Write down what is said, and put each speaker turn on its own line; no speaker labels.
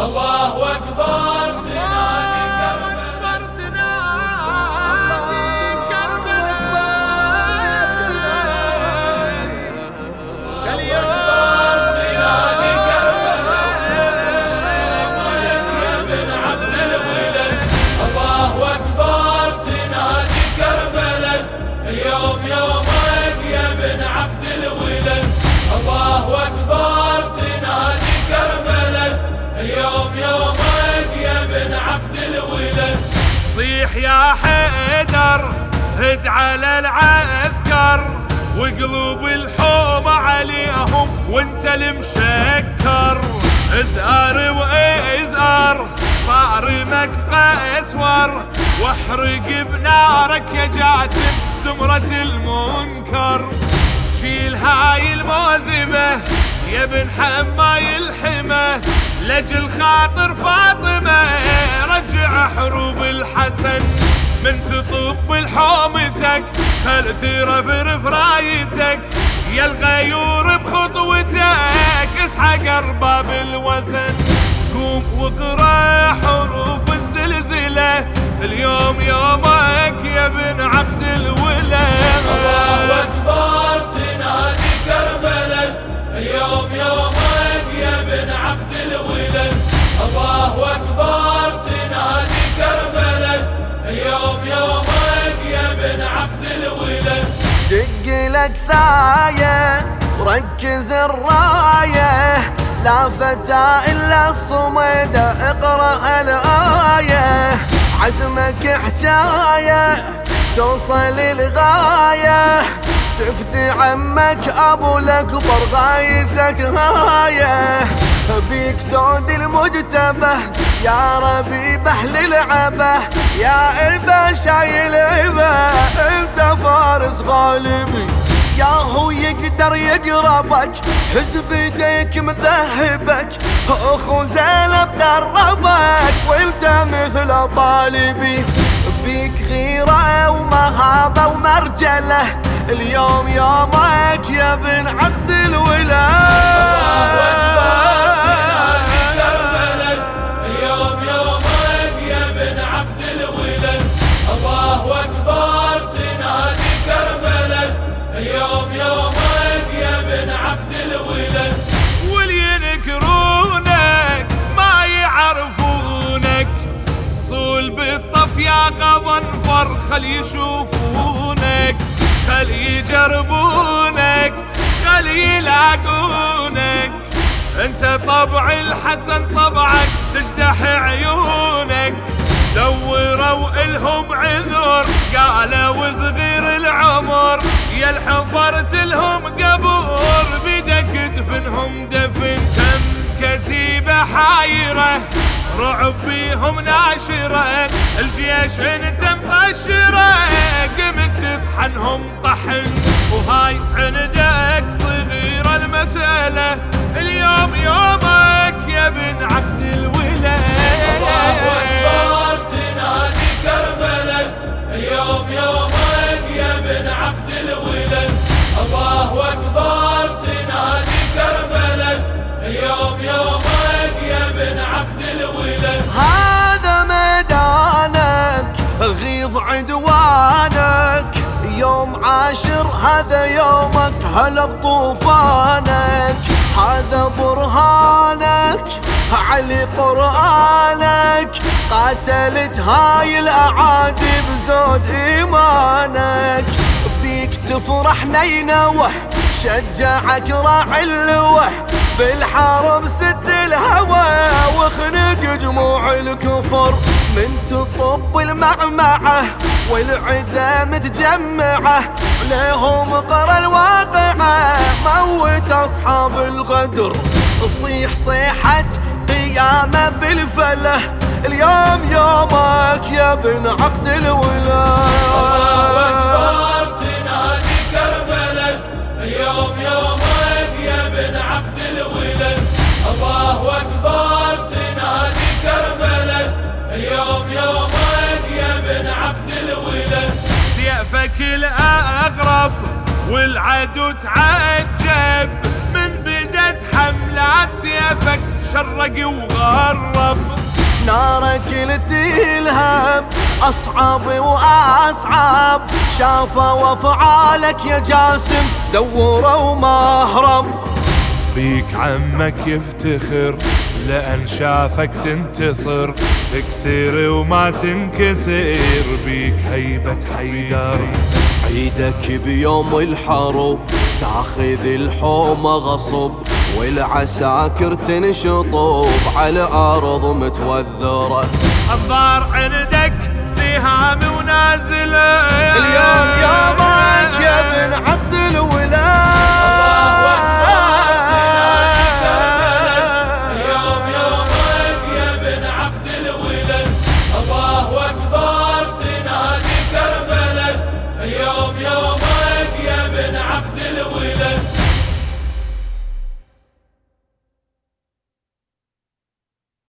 الله أكبر يومك يا ابن عبد الولد.
صيح يا حيدر هد على العسكر. وقلوب الحوم عليهم وانت المشكر. ازار وازار صارمك اسور واحرق بنارك يا جاسم زمرة المنكر. شيل هاي الموزبة يا ابن حماي الحمى لجل خاطر فاطمة. رجع حروب الحسن من تطب لحومتك خل ترفرف رايتك. يا الغيور بخطوتك اسحق أرباب الوثن. قوم
واقرأ عبد الولد. الله أكبر تنادي كربلاء. اليوم يومك يا ابن عبد الولد.
دق لك ثاية وركز الراية. لا فتى إلا الصمد اقرأ الآية. عزمك حجاية توصل الغاية تفدي عمك أبو الأكبر غايتك. هاية بيك سود المجتبى يا ربيب أهل العبة يا إبا شايل إبا. أنت فارس غالبي يا هو يقدر يقربك حزب يديك مذهبك. أخو زينب دربك وأنت مثل طالبي. بيك غيرة ومهابة ومرجلة اليوم يومك يا ابن عقد الولاء
يا يا
غضنفر خل يشوفونك. خل يجربونك خل يلاقونك. أنت طبع الحسن طبعك تجدح عيونك. دوروا إلهم عذر قالوا صغير العمر. يا الحفرت لهم قبور بدك دفنهم دفن كم كتيبة حايرة. رعب بيهم ناشرة الجيش انت مطشرة عبد
الولد
هذا ميدانك غيظ عدوانك. يوم عاشر هذا يومك. هلا بطوفانك. هذا برهانك. علي قرآنك. قاتلت هاي الأعادي بزود إيمانك. بيك تفرح نينوه. شجعك راعي اللوح بالحرب سد الهوى وخنق جموع الكفر من تطب المعمعة والعدا متجمعة لهم قرى الواقعة موت أصحاب الغدر. صيح صيحة قيامة بالفلة. اليوم يومك يا ابن عقد الولاء.
اليوم يومك يا ابن عبد الولد.
سيفك الأغرب والعدو تعجب. من بدت حملات سيفك شرق وغرب.
نارك تلهم أصعب وأصعب. شافوا أفعالك يا جاسم دوروا ومهرب
بيك عمك يفتخر لأن شافك تنتصر. تكسر وما تنكسر. بيك هيبة حيدر.
عيدك بيوم الحرب تاخذ الحومة غصب. والعساكر تنشطب على أرض متوذرة.
الضار عندك سهام ونازلة.
اليوم يومك يا ابن